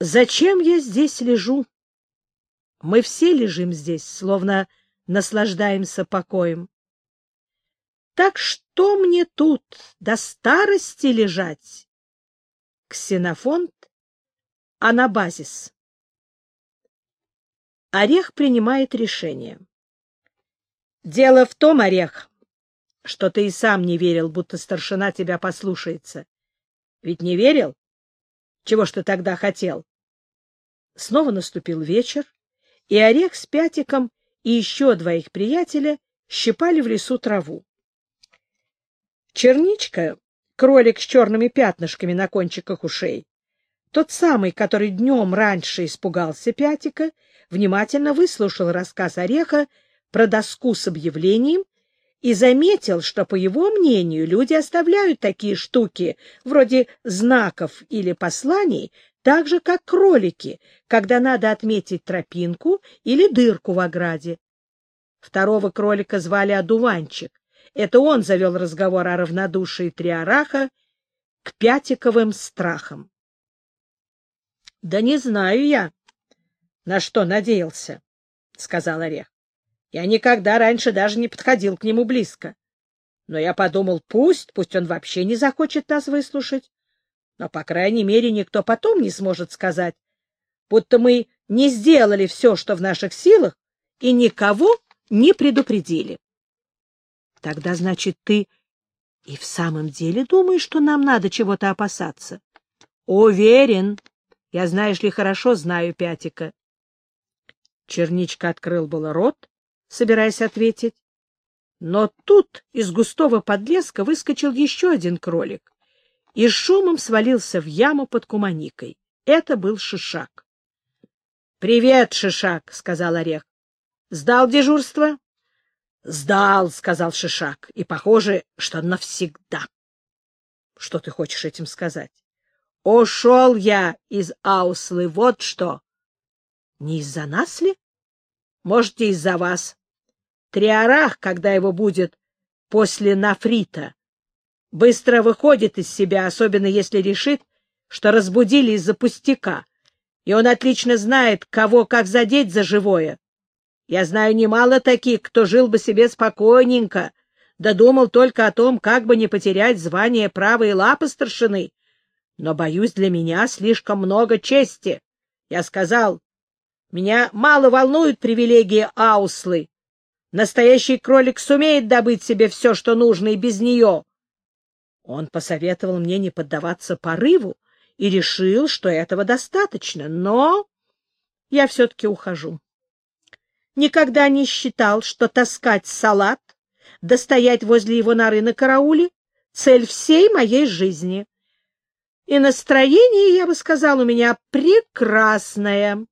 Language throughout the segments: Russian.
Зачем я здесь лежу? Мы все лежим здесь, словно наслаждаемся покоем. Так что мне тут до старости лежать? Ксенофонт Анабазис. Орех принимает решение. Дело в том, Орех, что ты и сам не верил, будто старшина тебя послушается. Ведь не верил? Чего ж ты тогда хотел? Снова наступил вечер, и Орех с Пятиком и еще два их приятеля щипали в лесу траву. Черничка, кролик с черными пятнышками на кончиках ушей, тот самый, который днем раньше испугался Пятика, внимательно выслушал рассказ Ореха про доску с объявлением и заметил, что, по его мнению, люди оставляют такие штуки, вроде знаков или посланий, так же, как кролики, когда надо отметить тропинку или дырку в ограде. Второго кролика звали Одуванчик. Это он завел разговор о равнодушии Триараха к пятиковым страхам. — Да не знаю я, на что надеялся, — сказал Орех. Я никогда раньше даже не подходил к нему близко. Но я подумал, пусть, пусть он вообще не захочет нас выслушать. Но, по крайней мере, никто потом не сможет сказать, будто мы не сделали все, что в наших силах, и никого не предупредили. Тогда, значит, ты и в самом деле думаешь, что нам надо чего-то опасаться? Уверен. Я, знаешь ли, хорошо знаю Пятика. Черничка открыл было рот, собираясь ответить. Но тут из густого подлеска выскочил еще один кролик и шумом свалился в яму под куманикой. Это был Шишак. — Привет, Шишак, — сказал Орех. — Сдал дежурство? — Сдал, — сказал Шишак, — и похоже, что навсегда. — Что ты хочешь этим сказать? — Ушел я из Ауслы, вот что. — Не из-за нас ли? — Можете, из-за вас. Триарах, когда его будет после нафрита, быстро выходит из себя, особенно если решит, что разбудили из-за пустяка, и он отлично знает, кого как задеть за живое. Я знаю немало таких, кто жил бы себе спокойненько, да думал только о том, как бы не потерять звание правой лапы старшины. Но, боюсь, для меня слишком много чести. Я сказал, меня мало волнуют привилегии Ауслы. Настоящий кролик сумеет добыть себе все, что нужно, и без нее. Он посоветовал мне не поддаваться порыву и решил, что этого достаточно, но я все-таки ухожу. Никогда не считал, что таскать салат, достоять возле его норы на карауле — цель всей моей жизни. И настроение, я бы сказал, у меня прекрасное.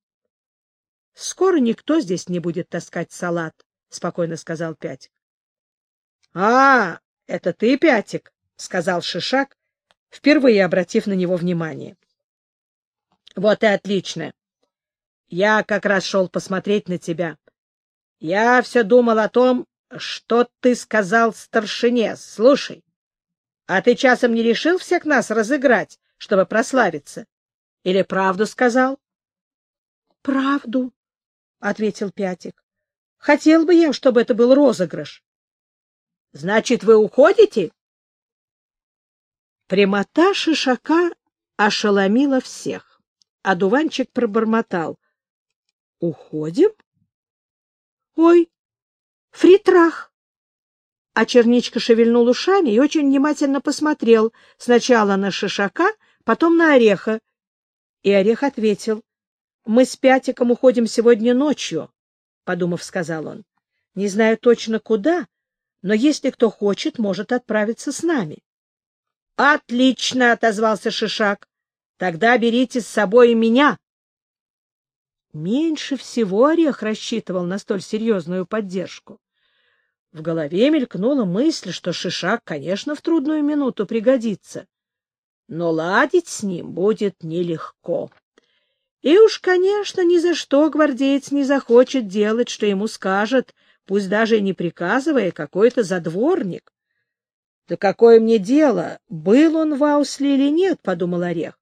Скоро никто здесь не будет таскать салат, — спокойно сказал Пятик. — А, это ты, Пятик? — сказал Шишак, впервые обратив на него внимание. — Вот и отлично. Я как раз шел посмотреть на тебя. Я все думал о том, что ты сказал старшине. Слушай, а ты часом не решил всех нас разыграть, чтобы прославиться? Или правду сказал? — Правду, — ответил Пятик. — Хотел бы я, чтобы это был розыгрыш. — Значит, вы уходите? Прямота шишака ошеломила всех. А дуванчик пробормотал. — Уходим? — Ой, фритрах! А черничка шевельнул ушами и очень внимательно посмотрел сначала на шишака, потом на ореха. И орех ответил. — Мы с Пятиком уходим сегодня ночью, — подумав, сказал он. — Не знаю точно куда, но если кто хочет, может отправиться с нами. Отлично, отозвался Шишак. Тогда берите с собой и меня. Меньше всего Орех рассчитывал на столь серьезную поддержку. В голове мелькнула мысль, что Шишак, конечно, в трудную минуту пригодится, но ладить с ним будет нелегко. И уж, конечно, ни за что гвардеец не захочет делать, что ему скажет, пусть даже и не приказывая, какой-то задворник. — Да какое мне дело, был он в Аусле или нет, — подумал Орех.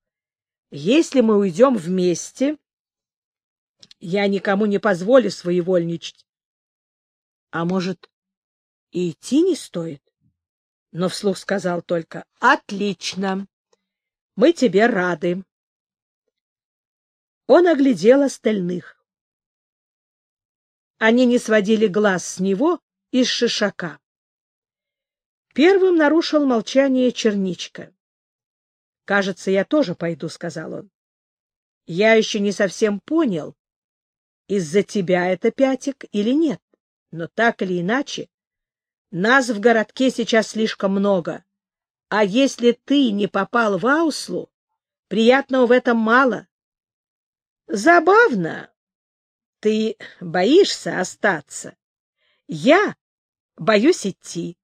Если мы уйдем вместе, я никому не позволю своевольничать. А может, и идти не стоит? Но вслух сказал только «Отлично! Мы тебе рады!» Он оглядел остальных. Они не сводили глаз с него из шишака. Первым нарушил молчание черничка. — Кажется, я тоже пойду, — сказал он. — Я еще не совсем понял, из-за тебя это пятик или нет, но так или иначе, нас в городке сейчас слишком много, а если ты не попал в Ауслу, приятного в этом мало. Забавно. Ты боишься остаться. Я боюсь идти.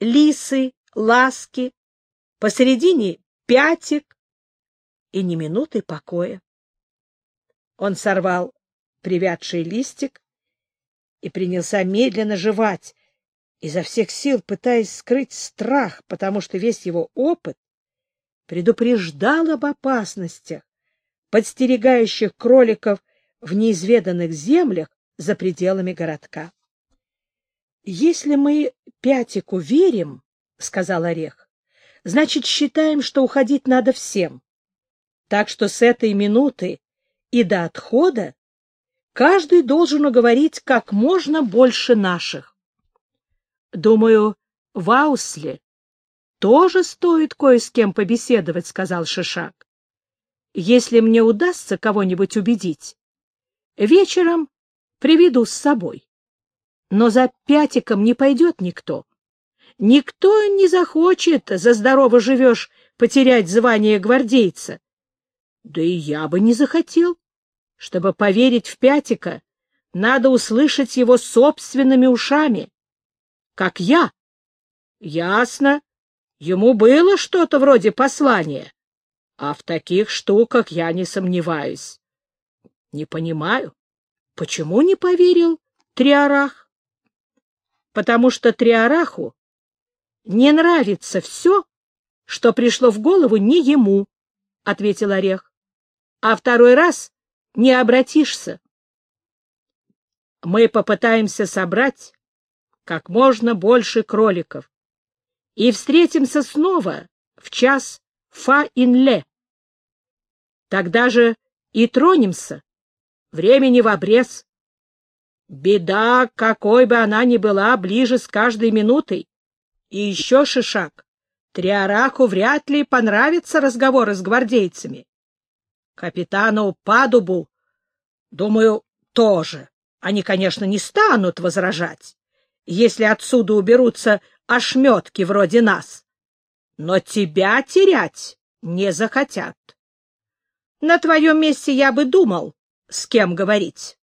Лисы, ласки, посередине пятик и ни минуты покоя. Он сорвал привядший листик и принялся медленно жевать, изо всех сил пытаясь скрыть страх, потому что весь его опыт предупреждал об опасностях, подстерегающих кроликов в неизведанных землях за пределами городка. — Если мы Пятику верим, — сказал Орех, — значит, считаем, что уходить надо всем. Так что с этой минуты и до отхода каждый должен уговорить как можно больше наших. Думаю, в Аусле тоже стоит кое с кем побеседовать, — сказал Шишак. Если мне удастся кого-нибудь убедить, вечером приведу с собой. Но за пятиком не пойдет никто. Никто не захочет, за здорово живешь, потерять звание гвардейца. Да и я бы не захотел. Чтобы поверить в пятика, надо услышать его собственными ушами. Как я. Ясно. Ему было что-то вроде послания. А в таких штуках я не сомневаюсь. Не понимаю, почему не поверил Триарах? Потому что Триараху не нравится все, что пришло в голову не ему, — ответил Орех. — А второй раз не обратишься. Мы попытаемся собрать как можно больше кроликов и встретимся снова в час фа-инле. Тогда же и тронемся. Времени в обрез. Беда, какой бы она ни была, ближе с каждой минутой. И еще шишак. Триараху вряд ли понравятся разговоры с гвардейцами. Капитану Падубу, думаю, тоже. Они, конечно, не станут возражать, если отсюда уберутся ошметки вроде нас. Но тебя терять не захотят. На твоем месте я бы думал, с кем говорить.